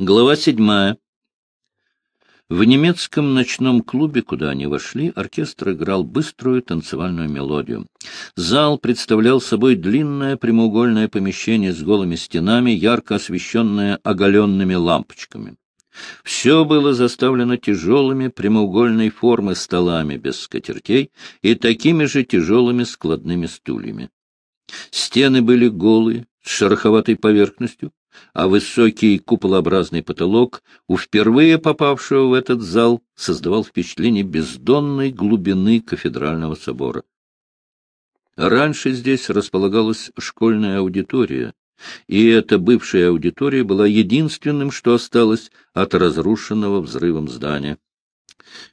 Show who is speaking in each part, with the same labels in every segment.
Speaker 1: Глава седьмая. В немецком ночном клубе, куда они вошли, оркестр играл быструю танцевальную мелодию. Зал представлял собой длинное прямоугольное помещение с голыми стенами, ярко освещенное оголенными лампочками. Все было заставлено тяжелыми прямоугольной формы столами без скатертей и такими же тяжелыми складными стульями. Стены были голые, с шероховатой поверхностью, а высокий куполообразный потолок у впервые попавшего в этот зал создавал впечатление бездонной глубины кафедрального собора. Раньше здесь располагалась школьная аудитория, и эта бывшая аудитория была единственным, что осталось от разрушенного взрывом здания.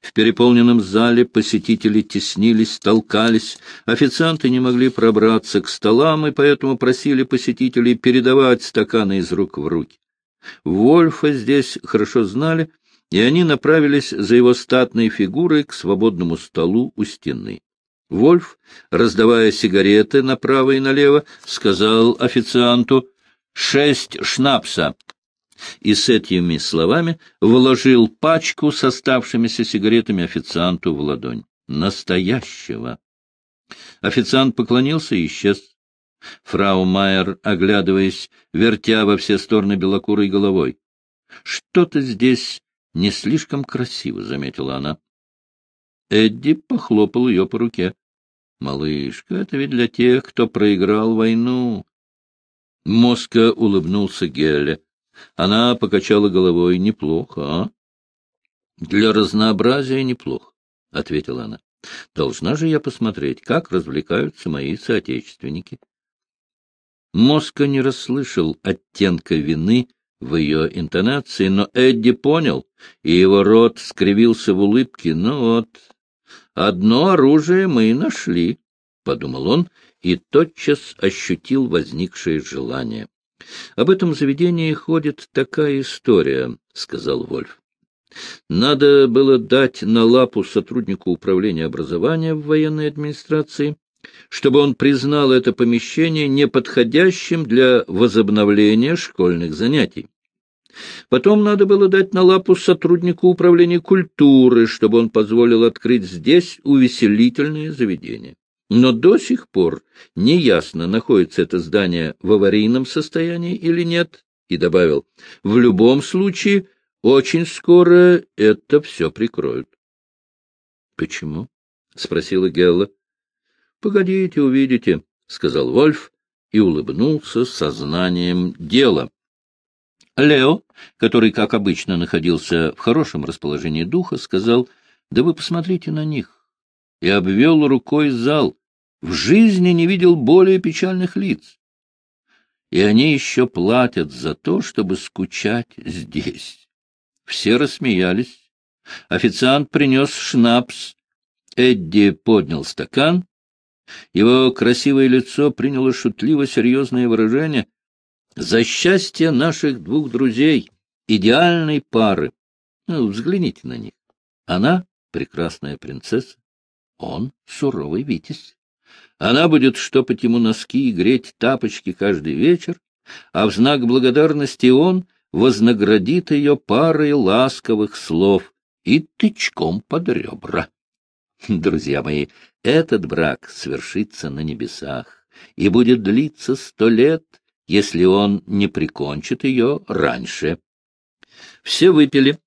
Speaker 1: В переполненном зале посетители теснились, толкались, официанты не могли пробраться к столам и поэтому просили посетителей передавать стаканы из рук в руки. Вольфа здесь хорошо знали, и они направились за его статной фигурой к свободному столу у стены. Вольф, раздавая сигареты направо и налево, сказал официанту «Шесть шнапса» и с этими словами вложил пачку с оставшимися сигаретами официанту в ладонь. Настоящего! Официант поклонился и исчез. Фрау Майер, оглядываясь, вертя во все стороны белокурой головой. — Что-то здесь не слишком красиво, — заметила она. Эдди похлопал ее по руке. — Малышка, это ведь для тех, кто проиграл войну. Моска улыбнулся Гелле. Она покачала головой. — Неплохо, а? — Для разнообразия неплохо, — ответила она. — Должна же я посмотреть, как развлекаются мои соотечественники. Моска не расслышал оттенка вины в ее интонации, но Эдди понял, и его рот скривился в улыбке. Ну вот, одно оружие мы и нашли, — подумал он, и тотчас ощутил возникшее желание. — Об этом заведении ходит такая история, — сказал Вольф. Надо было дать на лапу сотруднику управления образования в военной администрации, чтобы он признал это помещение неподходящим для возобновления школьных занятий. Потом надо было дать на лапу сотруднику управления культуры, чтобы он позволил открыть здесь увеселительное заведение. Но до сих пор неясно, находится это здание в аварийном состоянии или нет, и добавил, в любом случае, очень скоро это все прикроют. — Почему? — спросила Гелла. — Погодите, увидите, — сказал Вольф и улыбнулся сознанием дела. Лео, который, как обычно, находился в хорошем расположении духа, сказал, — Да вы посмотрите на них, и обвел рукой зал. В жизни не видел более печальных лиц. И они еще платят за то, чтобы скучать здесь. Все рассмеялись. Официант принес шнапс. Эдди поднял стакан. Его красивое лицо приняло шутливо-серьезное выражение. «За счастье наших двух друзей, идеальной пары! Ну, взгляните на них. Она — прекрасная принцесса, он — суровый витязь. Она будет штопать ему носки и греть тапочки каждый вечер, а в знак благодарности он вознаградит ее парой ласковых слов и тычком под ребра. Друзья мои, этот брак свершится на небесах и будет длиться сто лет, если он не прикончит ее раньше. Все выпили,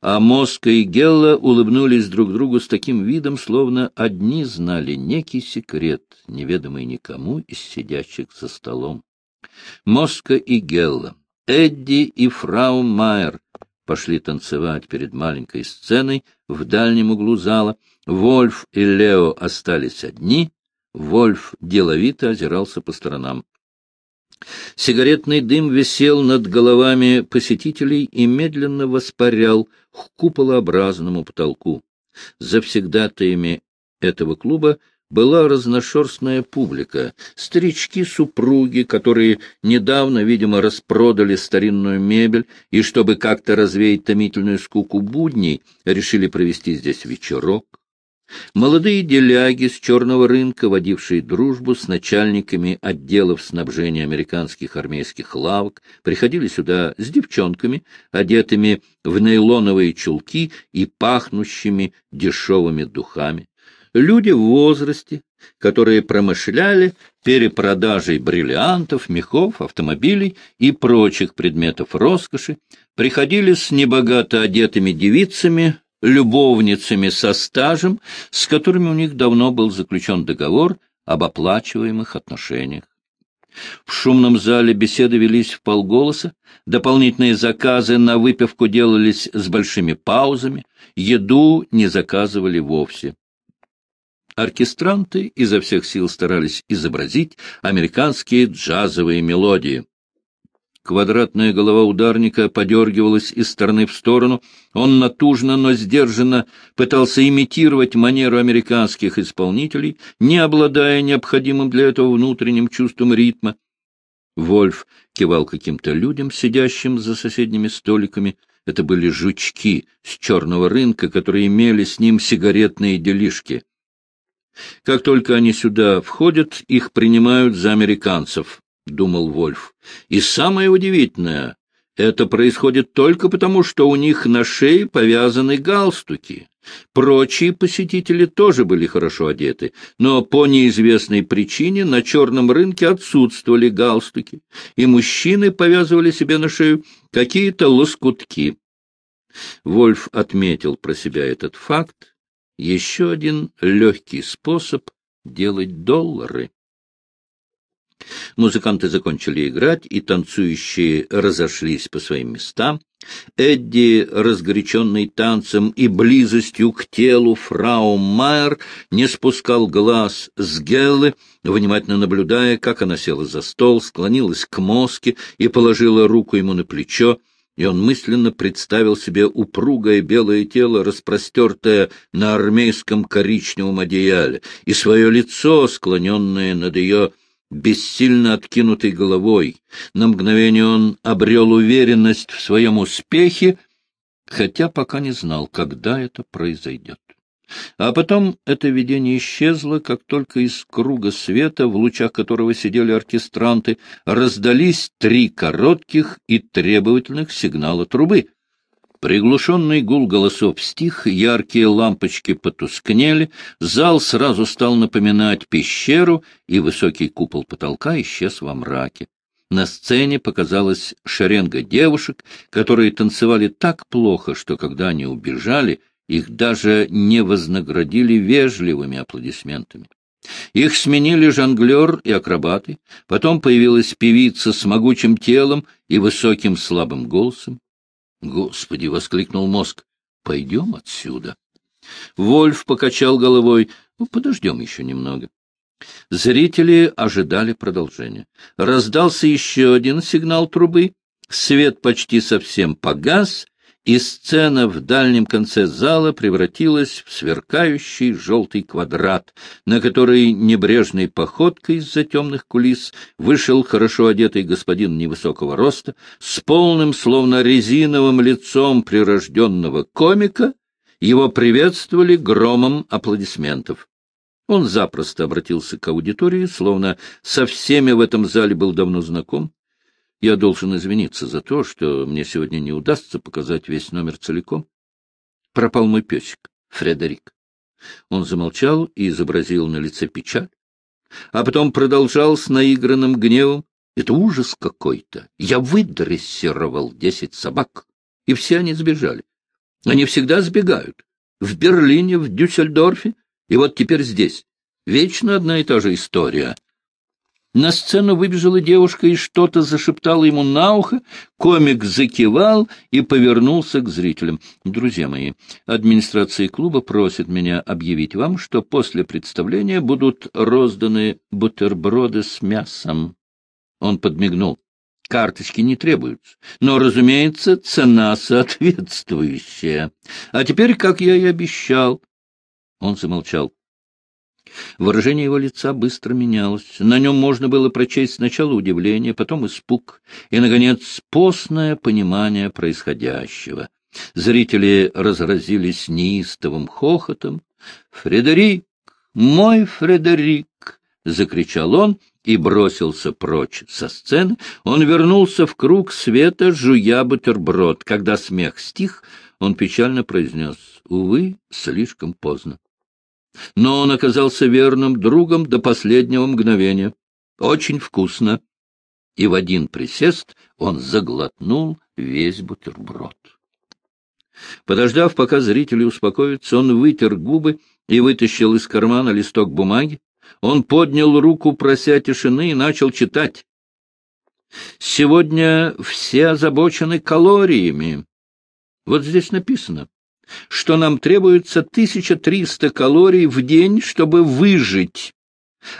Speaker 1: а Моска и Гелла улыбнулись друг другу с таким видом, словно одни знали некий секрет, неведомый никому из сидящих за столом. Моска и Гелла, Эдди и фрау Майер пошли танцевать перед маленькой сценой в дальнем углу зала. Вольф и Лео остались одни. Вольф деловито озирался по сторонам. Сигаретный дым висел над головами посетителей и медленно воспарял к куполообразному потолку. Завсегдатаями этого клуба была разношерстная публика, старички-супруги, которые недавно, видимо, распродали старинную мебель и, чтобы как-то развеять томительную скуку будней, решили провести здесь вечерок. Молодые деляги с черного рынка, водившие дружбу с начальниками отделов снабжения американских армейских лавок, приходили сюда с девчонками, одетыми в нейлоновые чулки и пахнущими дешевыми духами. Люди в возрасте, которые промышляли перепродажей бриллиантов, мехов, автомобилей и прочих предметов роскоши, приходили с небогато одетыми девицами, любовницами со стажем, с которыми у них давно был заключен договор об оплачиваемых отношениях. В шумном зале беседы велись в полголоса, дополнительные заказы на выпивку делались с большими паузами, еду не заказывали вовсе. Оркестранты изо всех сил старались изобразить американские джазовые мелодии. Квадратная голова ударника подергивалась из стороны в сторону. Он натужно, но сдержанно пытался имитировать манеру американских исполнителей, не обладая необходимым для этого внутренним чувством ритма. Вольф кивал каким-то людям, сидящим за соседними столиками. Это были жучки с черного рынка, которые имели с ним сигаретные делишки. Как только они сюда входят, их принимают за американцев. — думал Вольф. И самое удивительное, это происходит только потому, что у них на шее повязаны галстуки. Прочие посетители тоже были хорошо одеты, но по неизвестной причине на черном рынке отсутствовали галстуки, и мужчины повязывали себе на шею какие-то лоскутки. Вольф отметил про себя этот факт. Еще один легкий способ делать доллары. Музыканты закончили играть, и танцующие разошлись по своим местам. Эдди, разгоряченный танцем и близостью к телу фрау Майер, не спускал глаз с Геллы, внимательно наблюдая, как она села за стол, склонилась к мозге и положила руку ему на плечо, и он мысленно представил себе упругое белое тело, распростертое на армейском коричневом одеяле, и свое лицо, склоненное над ее бессильно откинутой головой. На мгновение он обрел уверенность в своем успехе, хотя пока не знал, когда это произойдет. А потом это видение исчезло, как только из круга света, в лучах которого сидели оркестранты, раздались три коротких и требовательных сигнала трубы — Приглушенный гул голосов стих, яркие лампочки потускнели, зал сразу стал напоминать пещеру, и высокий купол потолка исчез во мраке. На сцене показалась шеренга девушек, которые танцевали так плохо, что когда они убежали, их даже не вознаградили вежливыми аплодисментами. Их сменили жонглер и акробаты, потом появилась певица с могучим телом и высоким слабым голосом. Господи! — воскликнул мозг. — Пойдем отсюда. Вольф покачал головой. Ну, подождем еще немного. Зрители ожидали продолжения. Раздался еще один сигнал трубы. Свет почти совсем погас, и сцена в дальнем конце зала превратилась в сверкающий желтый квадрат, на который небрежной походкой из-за темных кулис вышел хорошо одетый господин невысокого роста с полным, словно резиновым лицом прирожденного комика, его приветствовали громом аплодисментов. Он запросто обратился к аудитории, словно со всеми в этом зале был давно знаком. Я должен извиниться за то, что мне сегодня не удастся показать весь номер целиком. Пропал мой песик, Фредерик. Он замолчал и изобразил на лице печаль, а потом продолжал с наигранным гневом. Это ужас какой-то. Я выдрессировал десять собак, и все они сбежали. Они всегда сбегают. В Берлине, в Дюссельдорфе, и вот теперь здесь. Вечно одна и та же история. На сцену выбежала девушка и что-то зашептала ему на ухо. Комик закивал и повернулся к зрителям. «Друзья мои, администрация клуба просит меня объявить вам, что после представления будут розданы бутерброды с мясом». Он подмигнул. Карточки не требуются, но, разумеется, цена соответствующая. А теперь, как я и обещал... Он замолчал. Выражение его лица быстро менялось. На нем можно было прочесть сначала удивление, потом испуг и, наконец, постное понимание происходящего. Зрители разразились неистовым хохотом. «Фредерик! Мой Фредерик!» — закричал он и бросился прочь со сцены. Он вернулся в круг света, жуя бутерброд. Когда смех стих, он печально произнес «Увы, слишком поздно». Но он оказался верным другом до последнего мгновения. Очень вкусно. И в один присест он заглотнул весь бутерброд. Подождав, пока зрители успокоятся, он вытер губы и вытащил из кармана листок бумаги. Он поднял руку, прося тишины, и начал читать. «Сегодня все озабочены калориями. Вот здесь написано, что нам требуется 1300 калорий в день, чтобы выжить,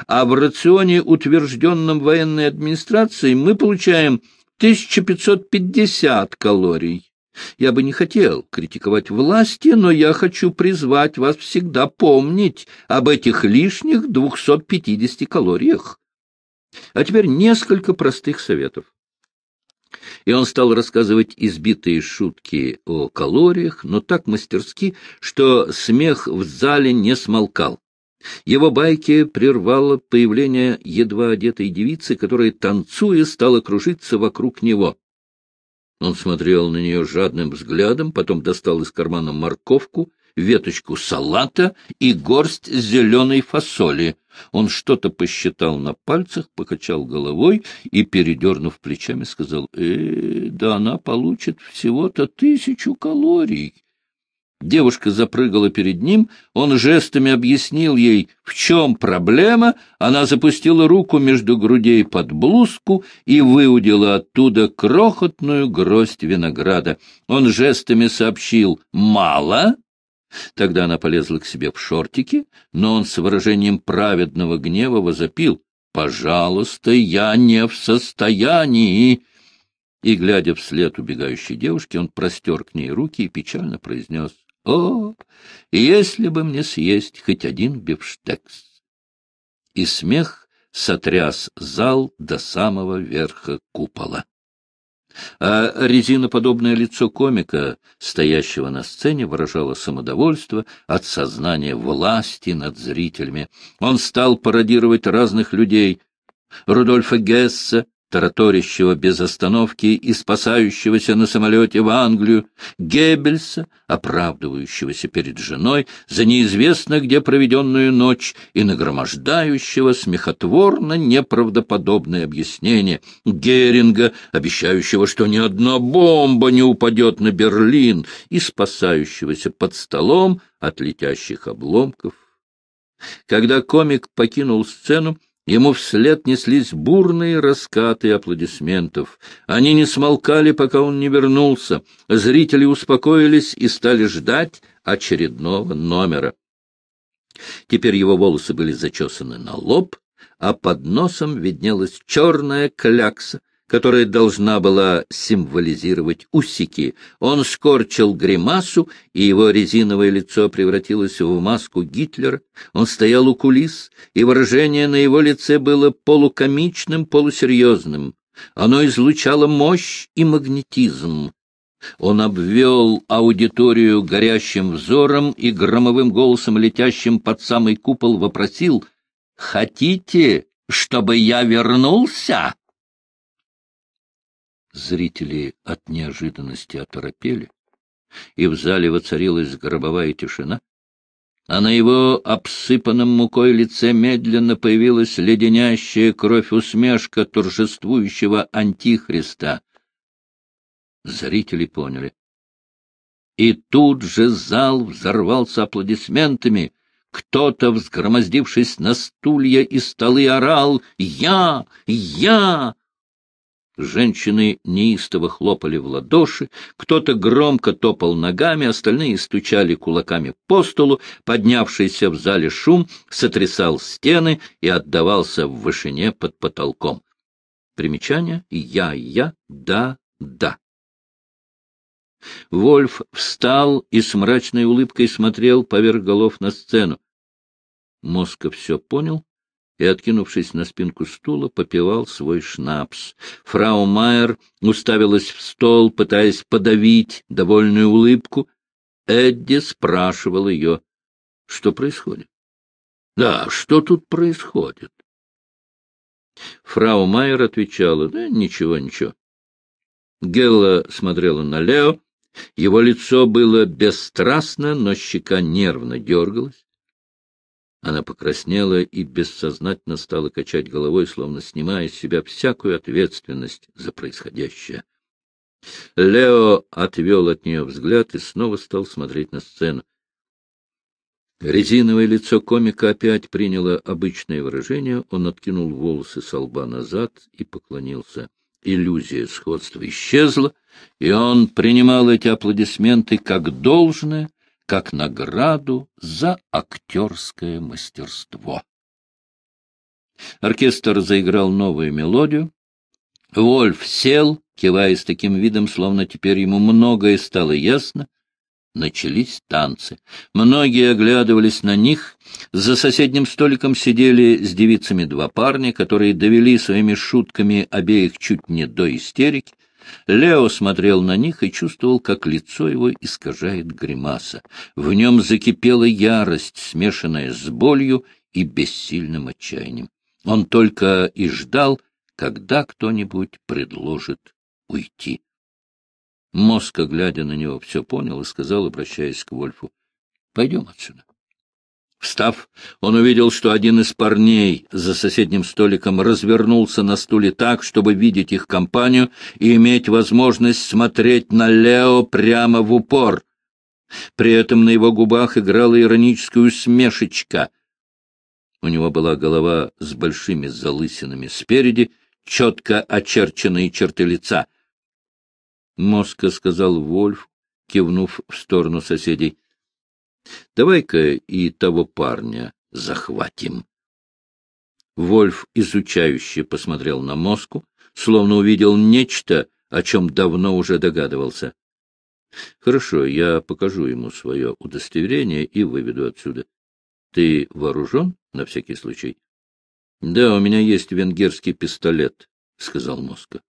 Speaker 1: а в рационе, утвержденном военной администрацией, мы получаем 1550 калорий. Я бы не хотел критиковать власти, но я хочу призвать вас всегда помнить об этих лишних 250 калориях. А теперь несколько простых советов. И он стал рассказывать избитые шутки о калориях, но так мастерски, что смех в зале не смолкал. Его байки прервало появление едва одетой девицы, которая, танцуя, стала кружиться вокруг него. Он смотрел на нее жадным взглядом, потом достал из кармана морковку, веточку салата и горсть зеленой фасоли. Он что-то посчитал на пальцах, покачал головой и, передернув плечами, сказал, «Э, да она получит всего-то тысячу калорий». Девушка запрыгала перед ним, он жестами объяснил ей, в чем проблема, она запустила руку между грудей под блузку и выудила оттуда крохотную гроздь винограда. Он жестами сообщил «мало», Тогда она полезла к себе в шортики, но он с выражением праведного гнева возопил «Пожалуйста, я не в состоянии!» И, глядя вслед убегающей девушки, он простер к ней руки и печально произнес о, если бы мне съесть хоть один бифштекс! И смех сотряс зал до самого верха купола. А резиноподобное лицо комика, стоящего на сцене, выражало самодовольство от сознания власти над зрителями. Он стал пародировать разных людей — Рудольфа Гесса, тараторящего без остановки и спасающегося на самолете в Англию, Геббельса, оправдывающегося перед женой за неизвестно где проведенную ночь и нагромождающего смехотворно неправдоподобное объяснение, Геринга, обещающего, что ни одна бомба не упадет на Берлин, и спасающегося под столом от летящих обломков. Когда комик покинул сцену, Ему вслед неслись бурные раскаты аплодисментов. Они не смолкали, пока он не вернулся. Зрители успокоились и стали ждать очередного номера. Теперь его волосы были зачесаны на лоб, а под носом виднелась черная клякса, которая должна была символизировать усики. Он скорчил гримасу, и его резиновое лицо превратилось в маску Гитлера. Он стоял у кулис, и выражение на его лице было полукомичным, полусерьезным. Оно излучало мощь и магнетизм. Он обвел аудиторию горящим взором и громовым голосом, летящим под самый купол, вопросил «Хотите, чтобы я вернулся?» Зрители от неожиданности оторопели, и в зале воцарилась гробовая тишина, а на его обсыпанном мукой лице медленно появилась леденящая кровь усмешка торжествующего антихриста. Зрители поняли. И тут же зал взорвался аплодисментами. Кто-то, взгромоздившись на стулья и столы, орал «Я! Я!» Женщины неистово хлопали в ладоши, кто-то громко топал ногами, остальные стучали кулаками по столу, поднявшийся в зале шум сотрясал стены и отдавался в вышине под потолком. Примечание «Я, я, да, да». Вольф встал и с мрачной улыбкой смотрел поверх голов на сцену. Москов все понял и, откинувшись на спинку стула, попивал свой шнапс. Фрау Майер уставилась в стол, пытаясь подавить довольную улыбку. Эдди спрашивал ее, что происходит. — Да, что тут происходит? Фрау Майер отвечала, — Да ничего, ничего. Гелла смотрела на Лео. Его лицо было бесстрастно, но щека нервно дергалась. Она покраснела и бессознательно стала качать головой, словно снимая с себя всякую ответственность за происходящее. Лео отвел от нее взгляд и снова стал смотреть на сцену. Резиновое лицо комика опять приняло обычное выражение, он откинул волосы со лба назад и поклонился. Иллюзия сходства исчезла, и он принимал эти аплодисменты как должное, как награду за актерское мастерство. Оркестр заиграл новую мелодию. Вольф сел, кивая с таким видом, словно теперь ему многое стало ясно. Начались танцы. Многие оглядывались на них. За соседним столиком сидели с девицами два парня, которые довели своими шутками обеих чуть не до истерики. Лео смотрел на них и чувствовал, как лицо его искажает гримаса. В нем закипела ярость, смешанная с болью и бессильным отчаянием. Он только и ждал, когда кто-нибудь предложит уйти. Моска, глядя на него, все понял и сказал, обращаясь к Вольфу, — Пойдем отсюда. Встав, он увидел, что один из парней за соседним столиком развернулся на стуле так, чтобы видеть их компанию и иметь возможность смотреть на Лео прямо в упор. При этом на его губах играла ироническая усмешечка. У него была голова с большими залысинами спереди, четко очерченные черты лица. Моска сказал Вольф, кивнув в сторону соседей — Давай-ка и того парня захватим. Вольф изучающе посмотрел на Моску, словно увидел нечто, о чем давно уже догадывался. — Хорошо, я покажу ему свое удостоверение и выведу отсюда. Ты вооружен на всякий случай? — Да, у меня есть венгерский пистолет, — сказал Моска.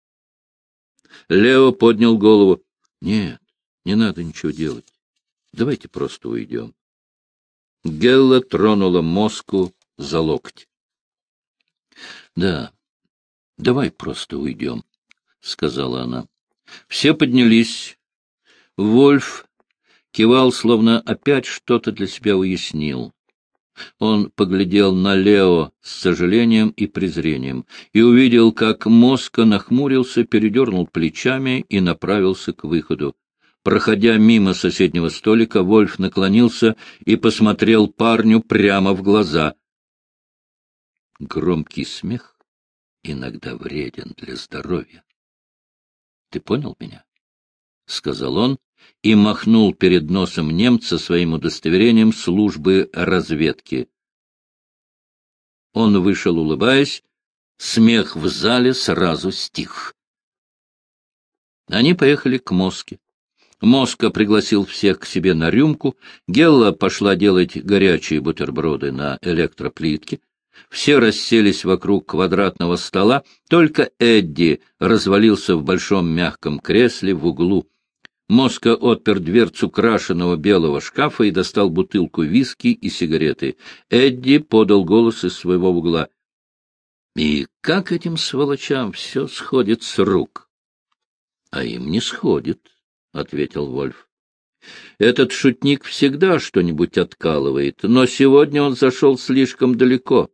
Speaker 1: Лео поднял голову. — Нет, не надо ничего делать. Давайте просто уйдем. Гелла тронула Моску за локоть. — Да, давай просто уйдем, — сказала она. Все поднялись. Вольф кивал, словно опять что-то для себя уяснил. Он поглядел на Лео с сожалением и презрением и увидел, как Моска нахмурился, передернул плечами и направился к выходу. Проходя мимо соседнего столика, Вольф наклонился и посмотрел парню прямо в глаза. Громкий смех иногда вреден для здоровья. — Ты понял меня? — сказал он и махнул перед носом немца своим удостоверением службы разведки. Он вышел, улыбаясь, смех в зале сразу стих. Они поехали к Моске. Моска пригласил всех к себе на рюмку, Гелла пошла делать горячие бутерброды на электроплитке. Все расселись вокруг квадратного стола, только Эдди развалился в большом мягком кресле в углу. Моска отпер дверцу крашеного белого шкафа и достал бутылку виски и сигареты. Эдди подал голос из своего угла. — И как этим сволочам все сходит с рук? — А им не сходит, — ответил Вольф. Этот шутник всегда что-нибудь откалывает, но сегодня он зашел слишком далеко.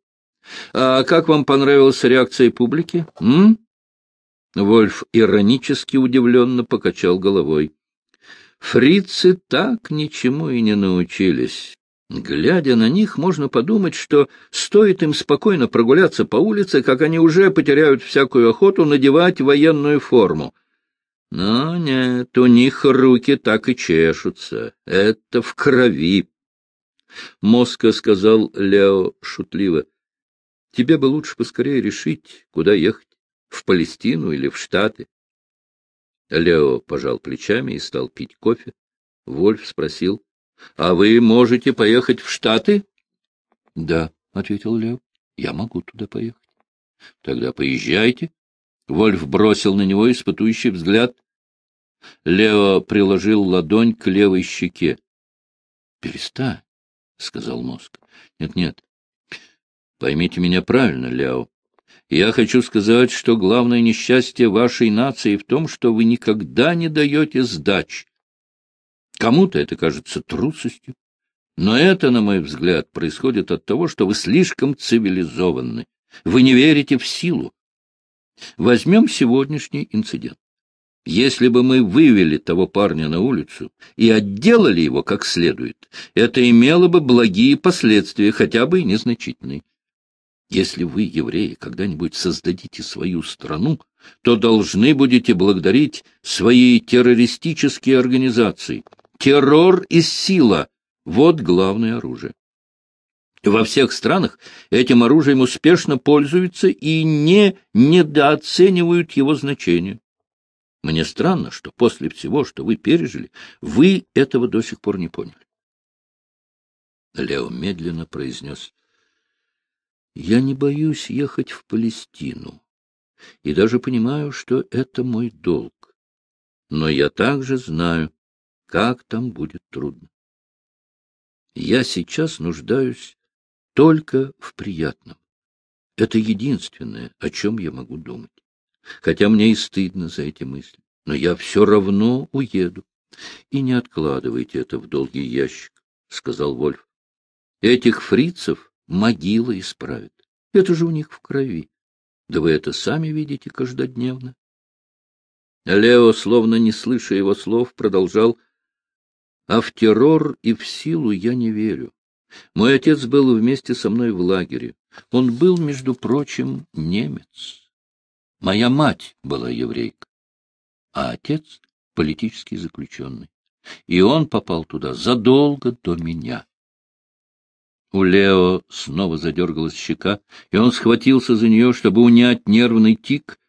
Speaker 1: А как вам понравилась реакция публики? М? Вольф иронически удивленно покачал головой. Фрицы так ничему и не научились. Глядя на них, можно подумать, что стоит им спокойно прогуляться по улице, как они уже потеряют всякую охоту надевать военную форму. Но нет, у них руки так и чешутся. Это в крови. Моска сказал Лео шутливо. — Тебе бы лучше поскорее решить, куда ехать, в Палестину или в Штаты. Лео пожал плечами и стал пить кофе. Вольф спросил. — А вы можете поехать в Штаты? — Да, — ответил Лео. Я могу туда поехать. Тогда поезжайте. Вольф бросил на него испытующий взгляд. Лео приложил ладонь к левой щеке. — Перестань, — сказал мозг. Нет, — Нет-нет. Поймите меня правильно, Лео. Я хочу сказать, что главное несчастье вашей нации в том, что вы никогда не даете сдач. Кому-то это кажется трусостью, но это, на мой взгляд, происходит от того, что вы слишком цивилизованы. Вы не верите в силу. Возьмем сегодняшний инцидент. Если бы мы вывели того парня на улицу и отделали его как следует, это имело бы благие последствия, хотя бы и незначительные. Если вы, евреи, когда-нибудь создадите свою страну, то должны будете благодарить свои террористические организации. Террор и сила — вот главное оружие. Во всех странах этим оружием успешно пользуются и не недооценивают его значение. Мне странно, что после всего, что вы пережили, вы этого до сих пор не поняли. Лео медленно произнес. — Я не боюсь ехать в Палестину, и даже понимаю, что это мой долг. Но я также знаю, как там будет трудно. Я сейчас нуждаюсь только в приятном. Это единственное, о чем я могу думать. Хотя мне и стыдно за эти мысли. Но я все равно уеду. И не откладывайте это в долгий ящик, — сказал Вольф. Этих фрицев могила исправит. Это же у них в крови. Да вы это сами видите каждодневно. Лео, словно не слыша его слов, продолжал. А в террор и в силу я не верю. Мой отец был вместе со мной в лагере. Он был, между прочим, немец. Моя мать была еврейка, а отец — политический заключенный. И он попал туда задолго до меня. У Лео снова задергалась щека, и он схватился за нее, чтобы унять нервный тик.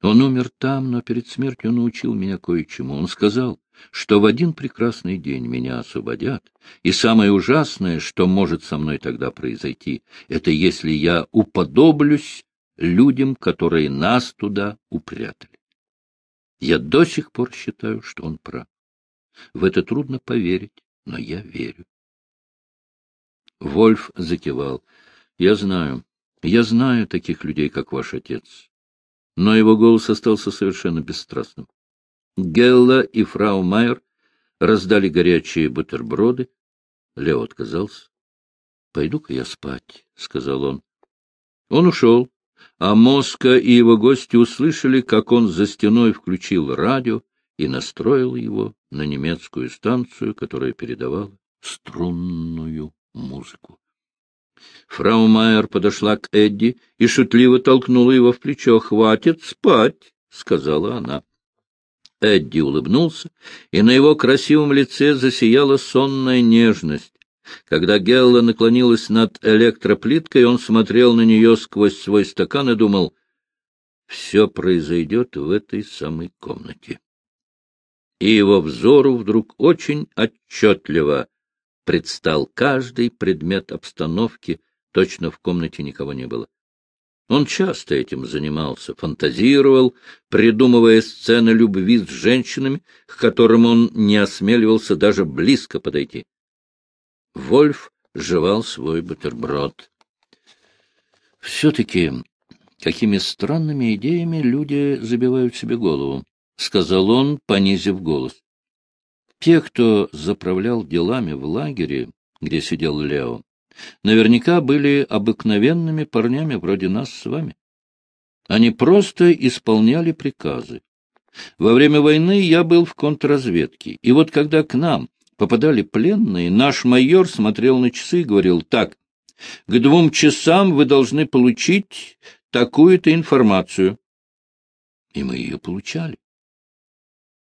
Speaker 1: Он умер там, но перед смертью научил меня кое-чему. Он сказал, что в один прекрасный день меня освободят, и самое ужасное, что может со мной тогда произойти, это если я уподоблюсь людям, которые нас туда упрятали. Я до сих пор считаю, что он прав. В это трудно поверить, но я верю. Вольф закивал. — Я знаю, я знаю таких людей, как ваш отец. Но его голос остался совершенно бесстрастным. Гелла и фрау Майер раздали горячие бутерброды. Лео отказался. — Пойду-ка я спать, — сказал он. Он ушел, а Моска и его гости услышали, как он за стеной включил радио и настроил его на немецкую станцию, которая передавала струнную музыку. Фрау Майер подошла к Эдди и шутливо толкнула его в плечо. — Хватит спать, — сказала она. Эдди улыбнулся, и на его красивом лице засияла сонная нежность. Когда Гелла наклонилась над электроплиткой, он смотрел на нее сквозь свой стакан и думал, «Все произойдет в этой самой комнате». И его взору вдруг очень отчетливо предстал каждый предмет обстановки, точно в комнате никого не было. Он часто этим занимался, фантазировал, придумывая сцены любви с женщинами, к которым он не осмеливался даже близко подойти. Вольф жевал свой бутерброд. «Все-таки какими странными идеями люди забивают себе голову», — сказал он, понизив голос. «Те, кто заправлял делами в лагере, где сидел Лео, наверняка были обыкновенными парнями вроде нас с вами. Они просто исполняли приказы. Во время войны я был в контрразведке, и вот когда к нам попадали пленные, наш майор смотрел на часы и говорил, так, к двум часам вы должны получить такую-то информацию. И мы ее получали.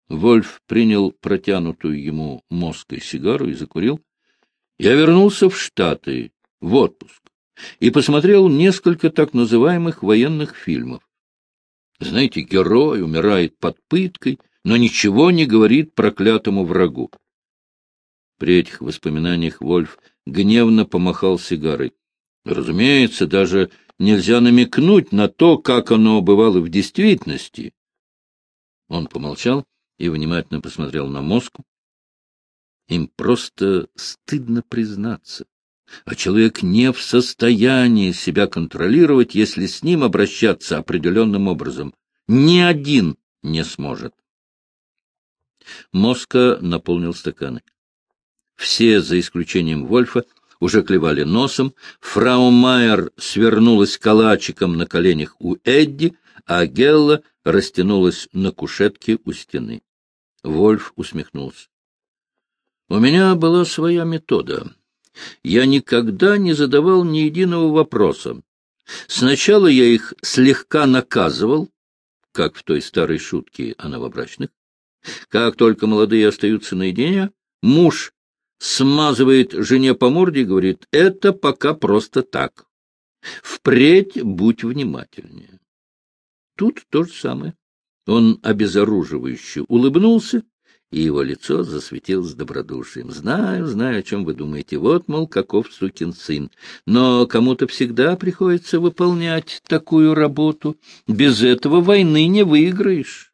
Speaker 1: Вольф принял протянутую ему мозгой сигару и закурил. Я вернулся в Штаты, в отпуск, и посмотрел несколько так называемых военных фильмов. Знаете, герой умирает под пыткой, но ничего не говорит проклятому врагу. При этих воспоминаниях Вольф гневно помахал сигарой. Разумеется, даже нельзя намекнуть на то, как оно бывало в действительности. Он помолчал и внимательно посмотрел на мозгу. Им просто стыдно признаться. А человек не в состоянии себя контролировать, если с ним обращаться определенным образом. Ни один не сможет. Моска наполнил стаканы. Все, за исключением Вольфа, уже клевали носом, фрау Майер свернулась калачиком на коленях у Эдди, а Гелла растянулась на кушетке у стены. Вольф усмехнулся. — У меня была своя метода. Я никогда не задавал ни единого вопроса. Сначала я их слегка наказывал, как в той старой шутке о новобрачных. Как только молодые остаются наедине, муж смазывает жене по морде и говорит, это пока просто так. Впредь будь внимательнее. Тут то же самое. Он обезоруживающе улыбнулся, и его лицо засветилось добродушием. «Знаю, знаю, о чем вы думаете. Вот, мол, каков сукин сын. Но кому-то всегда приходится выполнять такую работу. Без этого войны не выиграешь.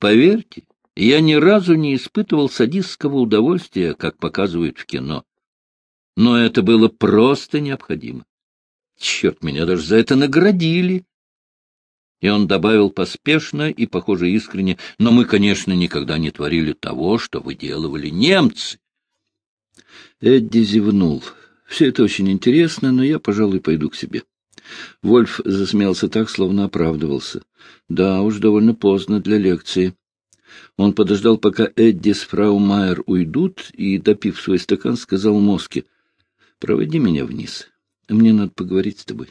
Speaker 1: Поверьте, я ни разу не испытывал садистского удовольствия, как показывают в кино. Но это было просто необходимо. Черт, меня даже за это наградили. И он добавил поспешно и, похоже, искренне, но мы, конечно, никогда не творили того, что выделывали немцы. Эдди зевнул. Все это очень интересно, но я, пожалуй, пойду к себе. Вольф засмеялся так, словно оправдывался. Да уж, довольно поздно для лекции. Он подождал, пока Эдди с фрау Майер уйдут, и, допив свой стакан, сказал Моске, — Проводи меня вниз. Мне надо поговорить с тобой.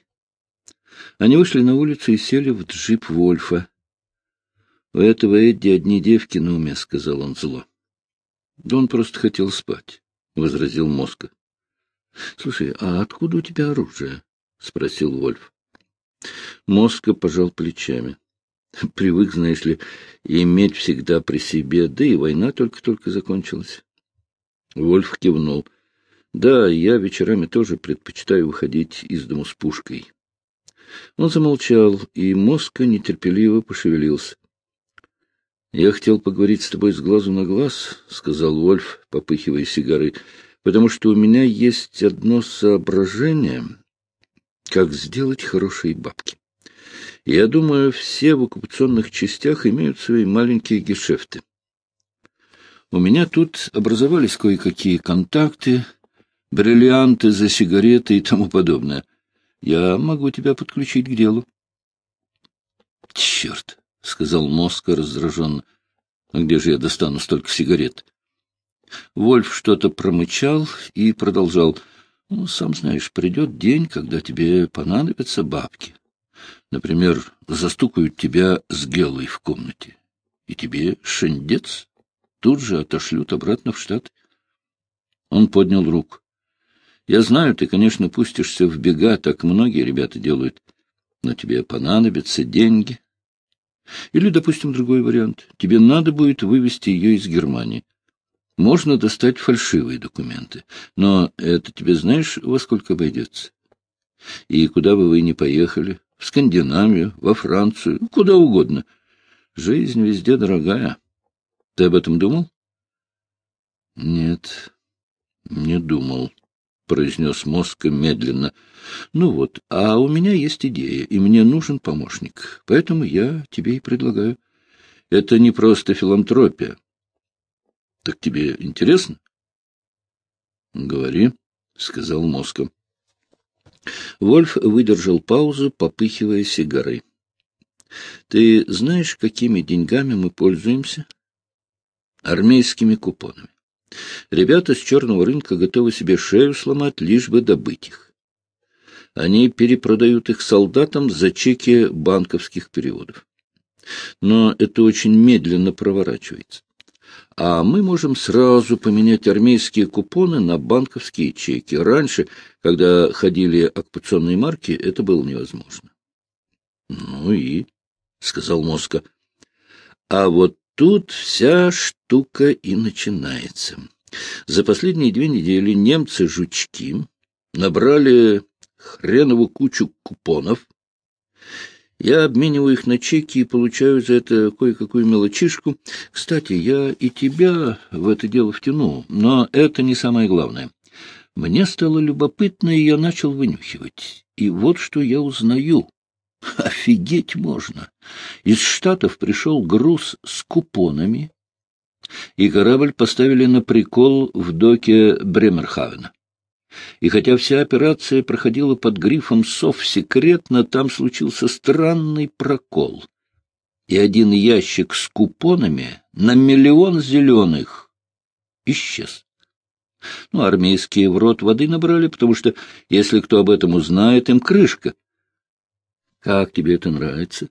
Speaker 1: Они вышли на улицу и сели в джип Вольфа. — У этого Эдди одни девки на уме, — сказал он зло. — Да он просто хотел спать, — возразил Моска. — Слушай, а откуда у тебя оружие? — спросил Вольф. Моска пожал плечами. Привык, знаешь ли, иметь всегда при себе, да и война только-только закончилась. Вольф кивнул. Да, я вечерами тоже предпочитаю выходить из дому с пушкой. Он замолчал, и Моска нетерпеливо пошевелился. — Я хотел поговорить с тобой с глазу на глаз, — сказал Вольф, попыхивая сигары, — потому что у меня есть одно соображение, как сделать хорошие бабки. Я думаю, все в оккупационных частях имеют свои маленькие гешефты. У меня тут образовались кое-какие контакты, бриллианты за сигареты и тому подобное. Я могу тебя подключить к делу. — Черт! — сказал Моска раздраженно. — А где же я достану столько сигарет? Вольф что-то промычал и продолжал. — Ну, сам знаешь, придет день, когда тебе понадобятся бабки. Например, застукают тебя с Геллой в комнате, и тебе шендец тут же отошлют обратно в штат. Он поднял руку. Я знаю, ты, конечно, пустишься в бега, так многие ребята делают, но тебе понадобятся деньги. Или, допустим, другой вариант. Тебе надо будет вывести ее из Германии. Можно достать фальшивые документы, но это тебе знаешь, во сколько обойдется? И куда бы вы ни поехали, в Скандинавию, во Францию, куда угодно. Жизнь везде дорогая. Ты об этом думал? — Нет, не думал, — произнес мозг медленно. — Ну вот, а у меня есть идея, и мне нужен помощник, поэтому я тебе и предлагаю. Это не просто филантропия. Так тебе интересно? — Говори, — сказал мозг. Вольф выдержал паузу, попыхивая сигарой. — Ты знаешь, какими деньгами мы пользуемся? — Армейскими купонами. Ребята с черного рынка готовы себе шею сломать, лишь бы добыть их. Они перепродают их солдатам за чеки банковских переводов. Но это очень медленно проворачивается а мы можем сразу поменять армейские купоны на банковские чеки. Раньше, когда ходили оккупационные марки, это было невозможно. — Ну и, — сказал Моска, — а вот тут вся штука и начинается. За последние две недели немцы-жучки набрали хренову кучу купонов. Я обмениваю их на чеки и получаю за это кое-какую мелочишку. Кстати, я и тебя в это дело втяну, но это не самое главное. Мне стало любопытно, и я начал вынюхивать. И вот что я узнаю. Офигеть можно! Из Штатов пришел груз с купонами, и корабль поставили на прикол в доке Бремерхавена. И хотя вся операция проходила под грифом «Сов секретно», там случился странный прокол. И один ящик с купонами на миллион зеленых исчез. Ну, армейские в рот воды набрали, потому что, если кто об этом узнает, им крышка. Как тебе это нравится?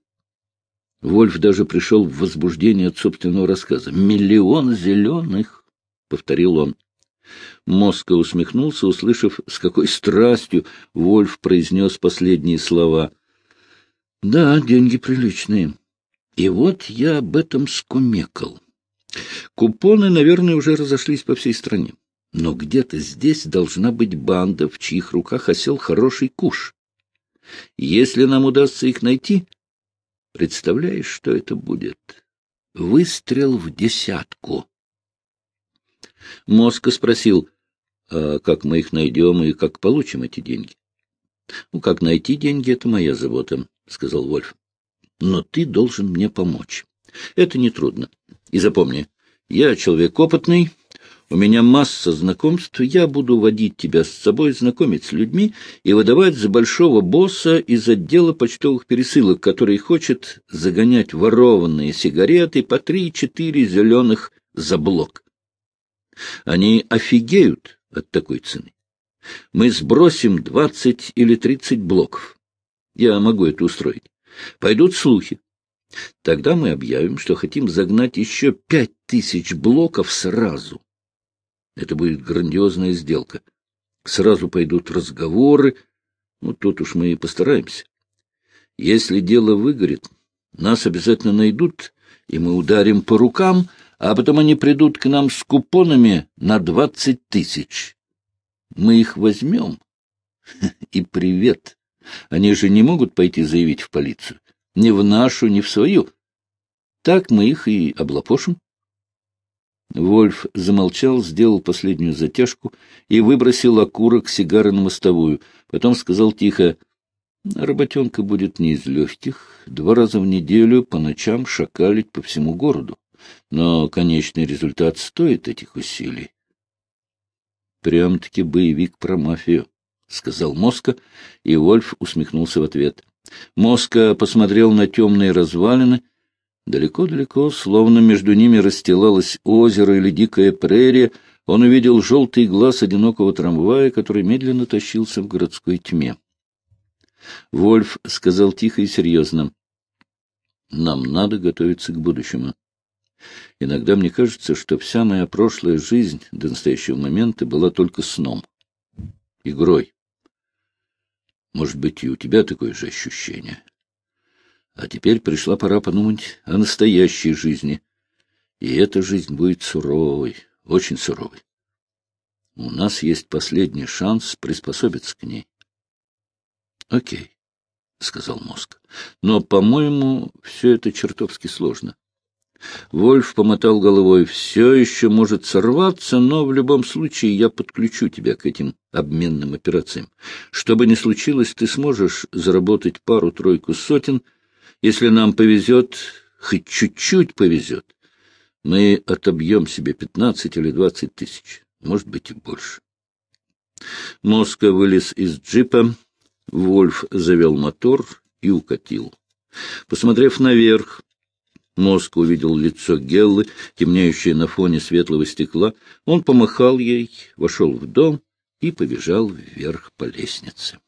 Speaker 1: Вольф даже пришел в возбуждение от собственного рассказа. «Миллион зеленых!» — повторил он. Моска усмехнулся, услышав, с какой страстью Вольф произнес последние слова. — Да, деньги приличные. И вот я об этом скумекал. Купоны, наверное, уже разошлись по всей стране. Но где-то здесь должна быть банда, в чьих руках осел хороший куш. Если нам удастся их найти, представляешь, что это будет? Выстрел в десятку. Моска спросил, а как мы их найдем и как получим эти деньги? — Ну, как найти деньги — это моя забота, — сказал Вольф. — Но ты должен мне помочь. Это нетрудно. И запомни, я человек опытный, у меня масса знакомств, я буду водить тебя с собой, знакомить с людьми и выдавать за большого босса из отдела почтовых пересылок, который хочет загонять ворованные сигареты по три-четыре зеленых за блок. Они офигеют от такой цены. Мы сбросим двадцать или тридцать блоков. Я могу это устроить. Пойдут слухи. Тогда мы объявим, что хотим загнать еще пять тысяч блоков сразу. Это будет грандиозная сделка. Сразу пойдут разговоры. Ну, тут уж мы и постараемся. Если дело выгорит, нас обязательно найдут, и мы ударим по рукам, а потом они придут к нам с купонами на двадцать тысяч. Мы их возьмем. И привет. Они же не могут пойти заявить в полицию. Ни в нашу, ни в свою. Так мы их и облапошим. Вольф замолчал, сделал последнюю затяжку и выбросил окурок сигары на мостовую. Потом сказал тихо, «Работенка будет не из легких. Два раза в неделю по ночам шакалить по всему городу но конечный результат стоит этих усилий. Прям-таки боевик про мафию, — сказал Моска, и Вольф усмехнулся в ответ. Моска посмотрел на темные развалины. Далеко-далеко, словно между ними расстилалось озеро или дикая прерия, он увидел желтый глаз одинокого трамвая, который медленно тащился в городской тьме. Вольф сказал тихо и серьезно. — Нам надо готовиться к будущему. Иногда мне кажется, что вся моя прошлая жизнь до настоящего момента была только сном, игрой. Может быть, и у тебя такое же ощущение. А теперь пришла пора подумать о настоящей жизни. И эта жизнь будет суровой, очень суровой. У нас есть последний шанс приспособиться к ней. — Окей, — сказал мозг. — Но, по-моему, все это чертовски сложно. Вольф помотал головой. «Все еще может сорваться, но в любом случае я подключу тебя к этим обменным операциям. Что бы ни случилось, ты сможешь заработать пару-тройку сотен. Если нам повезет, хоть чуть-чуть повезет, мы отобьем себе пятнадцать или двадцать тысяч, может быть и больше». Моска вылез из джипа, Вольф завел мотор и укатил. Посмотрев наверх, Мозг увидел лицо Геллы, темнеющее на фоне светлого стекла. Он помахал ей, вошел в дом и побежал вверх по лестнице.